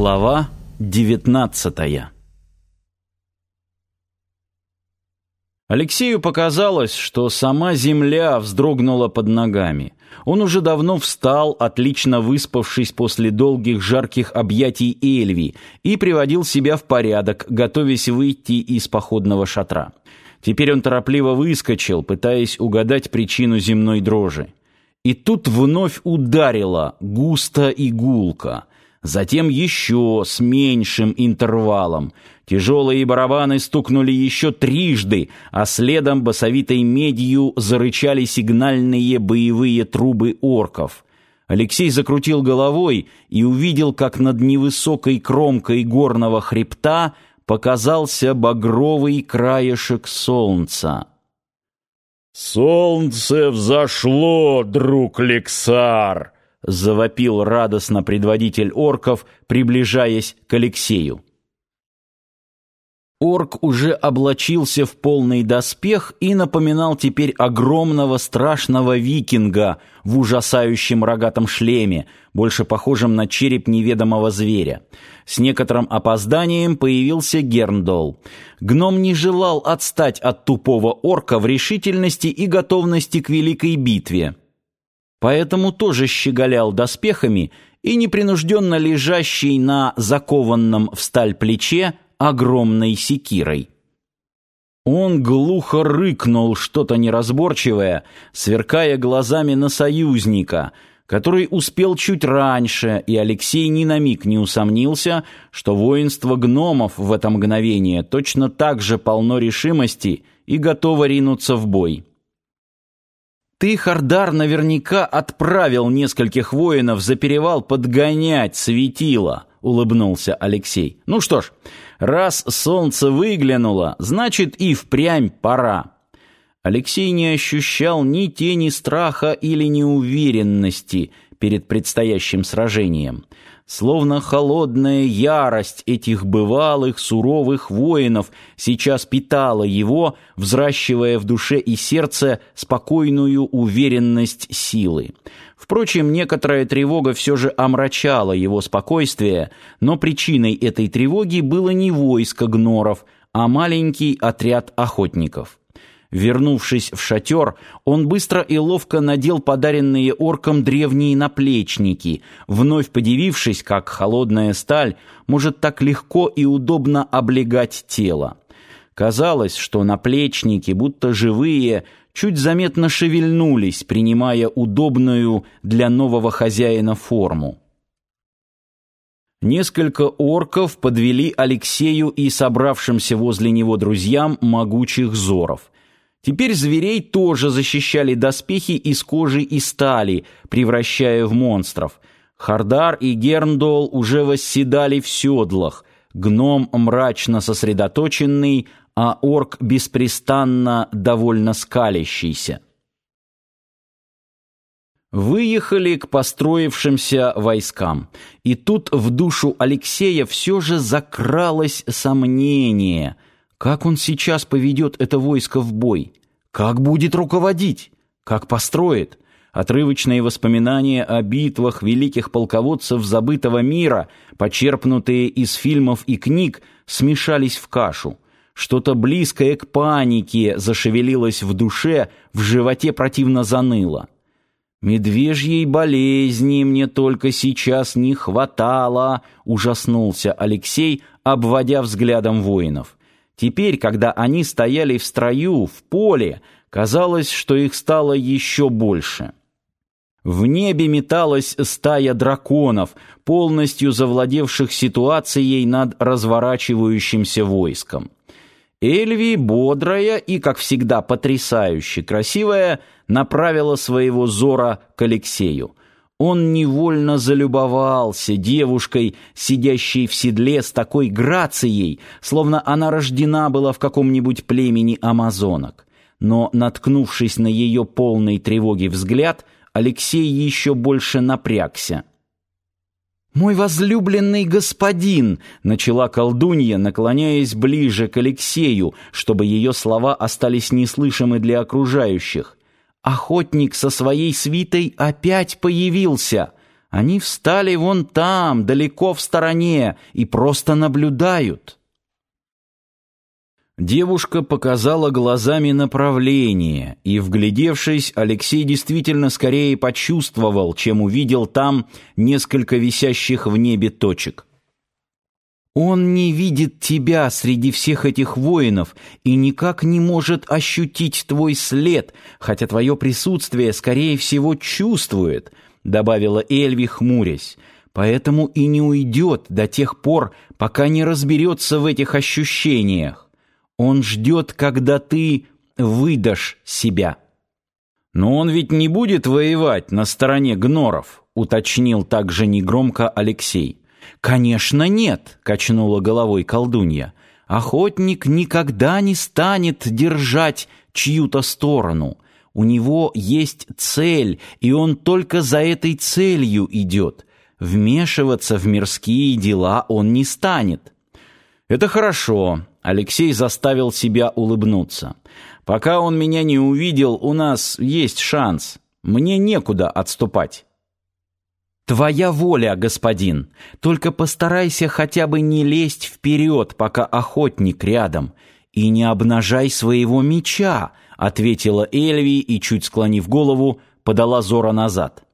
Глава девятнадцатая Алексею показалось, что сама земля вздрогнула под ногами. Он уже давно встал, отлично выспавшись после долгих жарких объятий Эльви, и приводил себя в порядок, готовясь выйти из походного шатра. Теперь он торопливо выскочил, пытаясь угадать причину земной дрожи. И тут вновь ударило густо и гулко затем еще с меньшим интервалом. Тяжелые барабаны стукнули еще трижды, а следом басовитой медью зарычали сигнальные боевые трубы орков. Алексей закрутил головой и увидел, как над невысокой кромкой горного хребта показался багровый краешек солнца. «Солнце взошло, друг Лексар!» — завопил радостно предводитель орков, приближаясь к Алексею. Орк уже облачился в полный доспех и напоминал теперь огромного страшного викинга в ужасающем рогатом шлеме, больше похожем на череп неведомого зверя. С некоторым опозданием появился Герндол. Гном не желал отстать от тупого орка в решительности и готовности к великой битве поэтому тоже щеголял доспехами и непринужденно лежащий на закованном в сталь плече огромной секирой. Он глухо рыкнул что-то неразборчивое, сверкая глазами на союзника, который успел чуть раньше, и Алексей ни на миг не усомнился, что воинство гномов в это мгновение точно так же полно решимости и готово ринуться в бой. Ты, Хардар, наверняка отправил нескольких воинов за перевал подгонять светило, улыбнулся Алексей. Ну что ж, раз солнце выглянуло, значит и впрямь пора. Алексей не ощущал ни тени страха или неуверенности перед предстоящим сражением. Словно холодная ярость этих бывалых суровых воинов сейчас питала его, взращивая в душе и сердце спокойную уверенность силы. Впрочем, некоторая тревога все же омрачала его спокойствие, но причиной этой тревоги было не войско гноров, а маленький отряд охотников. Вернувшись в шатер, он быстро и ловко надел подаренные оркам древние наплечники, вновь подивившись, как холодная сталь может так легко и удобно облегать тело. Казалось, что наплечники, будто живые, чуть заметно шевельнулись, принимая удобную для нового хозяина форму. Несколько орков подвели Алексею и собравшимся возле него друзьям могучих зоров. Теперь зверей тоже защищали доспехи из кожи и стали, превращая в монстров. Хардар и Герндол уже восседали в седлах, гном мрачно сосредоточенный, а орк беспрестанно довольно скалящийся. Выехали к построившимся войскам, и тут в душу Алексея все же закралось сомнение — как он сейчас поведет это войско в бой? Как будет руководить? Как построит? Отрывочные воспоминания о битвах великих полководцев забытого мира, почерпнутые из фильмов и книг, смешались в кашу. Что-то близкое к панике зашевелилось в душе, в животе противно заныло. «Медвежьей болезни мне только сейчас не хватало», — ужаснулся Алексей, обводя взглядом воинов. Теперь, когда они стояли в строю, в поле, казалось, что их стало еще больше. В небе металась стая драконов, полностью завладевших ситуацией над разворачивающимся войском. Эльви, бодрая и, как всегда, потрясающе красивая, направила своего зора к Алексею. Он невольно залюбовался девушкой, сидящей в седле с такой грацией, словно она рождена была в каком-нибудь племени амазонок. Но, наткнувшись на ее полный тревоги взгляд, Алексей еще больше напрягся. «Мой возлюбленный господин!» — начала колдунья, наклоняясь ближе к Алексею, чтобы ее слова остались неслышимы для окружающих. Охотник со своей свитой опять появился. Они встали вон там, далеко в стороне, и просто наблюдают. Девушка показала глазами направление, и, вглядевшись, Алексей действительно скорее почувствовал, чем увидел там несколько висящих в небе точек. Он не видит тебя среди всех этих воинов и никак не может ощутить твой след, хотя твое присутствие, скорее всего, чувствует, — добавила Эльви, хмурясь. Поэтому и не уйдет до тех пор, пока не разберется в этих ощущениях. Он ждет, когда ты выдашь себя. Но он ведь не будет воевать на стороне гноров, уточнил также негромко Алексей. «Конечно нет», — качнула головой колдунья. «Охотник никогда не станет держать чью-то сторону. У него есть цель, и он только за этой целью идет. Вмешиваться в мирские дела он не станет». «Это хорошо», — Алексей заставил себя улыбнуться. «Пока он меня не увидел, у нас есть шанс. Мне некуда отступать». «Твоя воля, господин. Только постарайся хотя бы не лезть вперед, пока охотник рядом, и не обнажай своего меча», — ответила Эльви и, чуть склонив голову, подала Зора назад.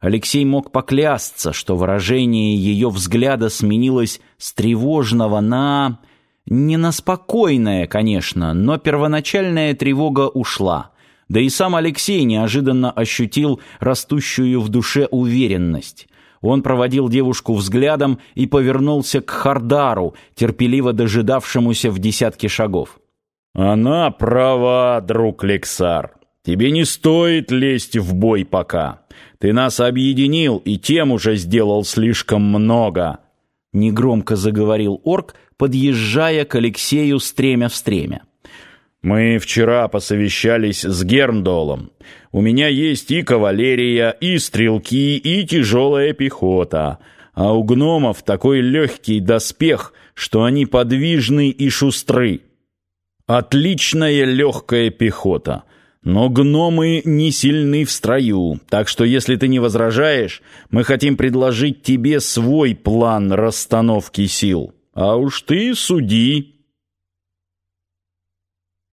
Алексей мог поклясться, что выражение ее взгляда сменилось с тревожного на... Не на спокойное, конечно, но первоначальная тревога ушла. Да и сам Алексей неожиданно ощутил растущую в душе уверенность. Он проводил девушку взглядом и повернулся к Хардару, терпеливо дожидавшемуся в десятке шагов. «Она права, друг Лексар. Тебе не стоит лезть в бой пока. Ты нас объединил и тем уже сделал слишком много», — негромко заговорил орк, подъезжая к Алексею стремя в стремя. Мы вчера посовещались с Герндолом. У меня есть и кавалерия, и стрелки, и тяжелая пехота. А у гномов такой легкий доспех, что они подвижны и шустры. Отличная легкая пехота. Но гномы не сильны в строю, так что если ты не возражаешь, мы хотим предложить тебе свой план расстановки сил. А уж ты суди.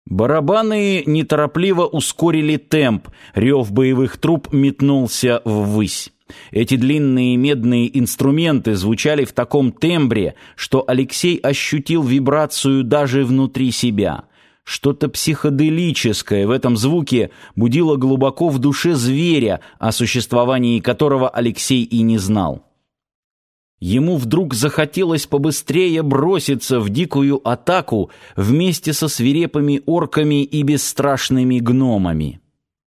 Барабаны неторопливо ускорили темп, рев боевых труб метнулся ввысь. Эти длинные медные инструменты звучали в таком тембре, что Алексей ощутил вибрацию даже внутри себя. Что-то психоделическое в этом звуке будило глубоко в душе зверя, о существовании которого Алексей и не знал. Ему вдруг захотелось побыстрее броситься в дикую атаку вместе со свирепыми орками и бесстрашными гномами.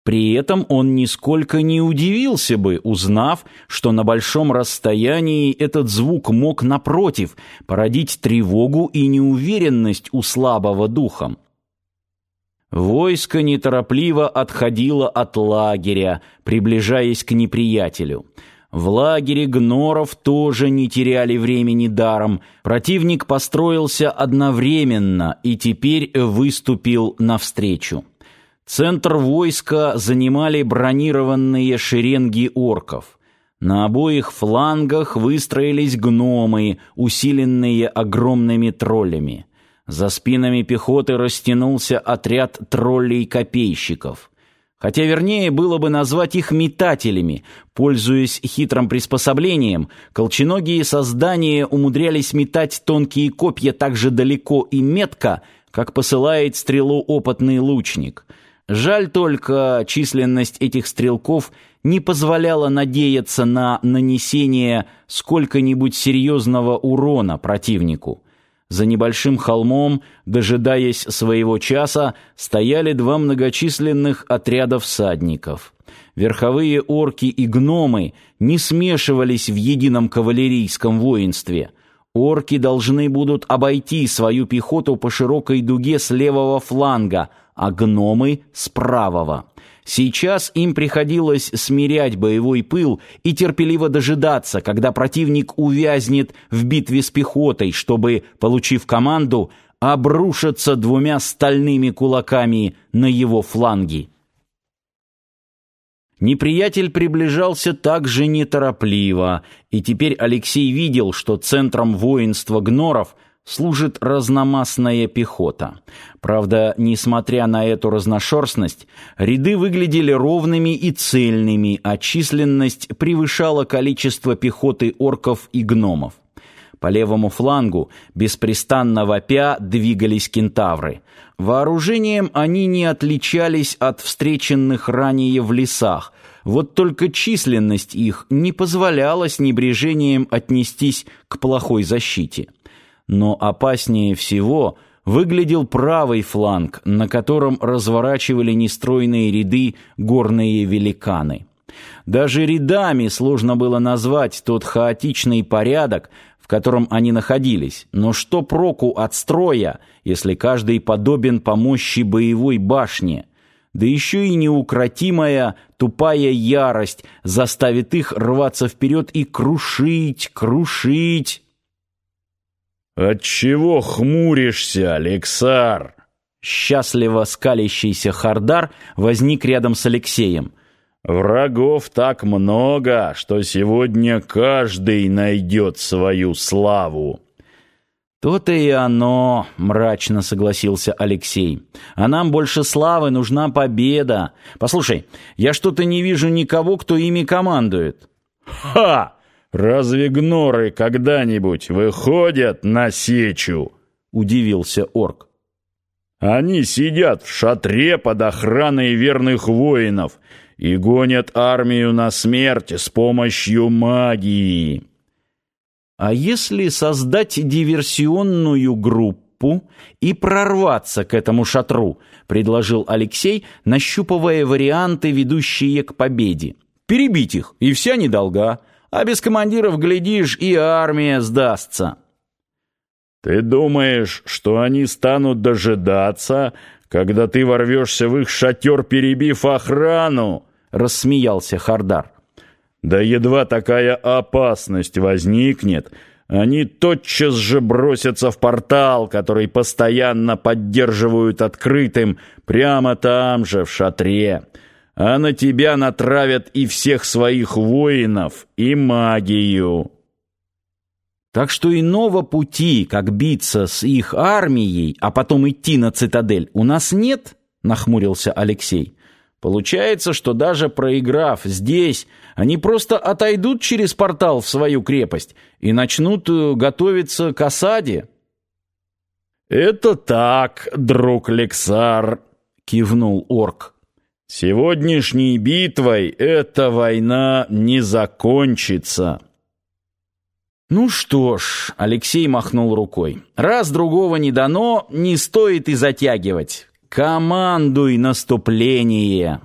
При этом он нисколько не удивился бы, узнав, что на большом расстоянии этот звук мог, напротив, породить тревогу и неуверенность у слабого духом. Войско неторопливо отходило от лагеря, приближаясь к неприятелю — в лагере гноров тоже не теряли времени даром. Противник построился одновременно и теперь выступил навстречу. Центр войска занимали бронированные шеренги орков. На обоих флангах выстроились гномы, усиленные огромными троллями. За спинами пехоты растянулся отряд троллей-копейщиков хотя вернее было бы назвать их метателями. Пользуясь хитрым приспособлением, колченогие создания умудрялись метать тонкие копья так же далеко и метко, как посылает стрелу опытный лучник. Жаль только, численность этих стрелков не позволяла надеяться на нанесение сколько-нибудь серьезного урона противнику. За небольшим холмом, дожидаясь своего часа, стояли два многочисленных отряда всадников. Верховые орки и гномы не смешивались в едином кавалерийском воинстве. Орки должны будут обойти свою пехоту по широкой дуге с левого фланга, а гномы — с правого. Сейчас им приходилось смирять боевой пыл и терпеливо дожидаться, когда противник увязнет в битве с пехотой, чтобы, получив команду, обрушиться двумя стальными кулаками на его фланги. Неприятель приближался также неторопливо, и теперь Алексей видел, что центром воинства гноров служит разномастная пехота. Правда, несмотря на эту разношерстность, ряды выглядели ровными и цельными, а численность превышала количество пехоты орков и гномов. По левому флангу, беспрестанно вопя, двигались кентавры. Вооружением они не отличались от встреченных ранее в лесах, вот только численность их не позволяла с небрежением отнестись к плохой защите. Но опаснее всего выглядел правый фланг, на котором разворачивали нестройные ряды горные великаны. Даже рядами сложно было назвать тот хаотичный порядок, в котором они находились. Но что проку от строя, если каждый подобен по мощи боевой башне? Да еще и неукротимая тупая ярость заставит их рваться вперед и крушить, крушить. «Отчего хмуришься, Алексар?» Счастливо скалящийся Хардар возник рядом с Алексеем – Врагов так много, что сегодня каждый найдет свою славу. То-то и оно, мрачно согласился Алексей. А нам больше славы нужна победа. Послушай, я что-то не вижу никого, кто ими командует. Ха! Разве гноры когда-нибудь выходят на сечу? Удивился орк. Они сидят в шатре под охраной верных воинов и гонят армию на смерть с помощью магии. А если создать диверсионную группу и прорваться к этому шатру, предложил Алексей, нащупывая варианты, ведущие к победе. Перебить их, и вся недолга, а без командиров, глядишь, и армия сдастся. Ты думаешь, что они станут дожидаться, когда ты ворвешься в их шатер, перебив охрану?» — рассмеялся Хардар. «Да едва такая опасность возникнет, они тотчас же бросятся в портал, который постоянно поддерживают открытым, прямо там же, в шатре. А на тебя натравят и всех своих воинов, и магию». Так что иного пути, как биться с их армией, а потом идти на цитадель, у нас нет, нахмурился Алексей. Получается, что даже проиграв здесь, они просто отойдут через портал в свою крепость и начнут э, готовиться к осаде. Это так, друг Лексар, кивнул орк. Сегодняшней битвой эта война не закончится. «Ну что ж», — Алексей махнул рукой, — «раз другого не дано, не стоит и затягивать. Командуй наступление!»